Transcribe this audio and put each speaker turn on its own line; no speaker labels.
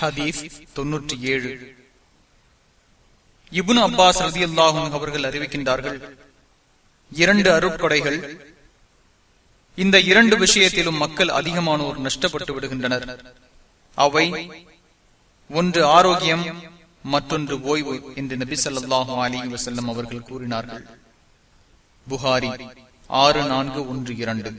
ஹதீஸ் தொன்னூற்றி ஏழு. இபுன் அப்பாஸ் ரதி அல்லாஹும் அவர்கள் அறிவிக்கின்றார்கள் இரண்டு அருட்கொடைகள் இந்த இரண்டு விஷயத்திலும் மக்கள் அதிகமானோர் நஷ்டப்பட்டு விடுகின்றனர். அவை ஒன்று ஆரோக்கியம் மற்றொன்று ஓய்வு என்று நபி சொல்லாஹு அலி வசல்லம் அவர்கள் கூறினார்கள். புகாரி ஆறு நான்கு ஒன்று இரண்டு.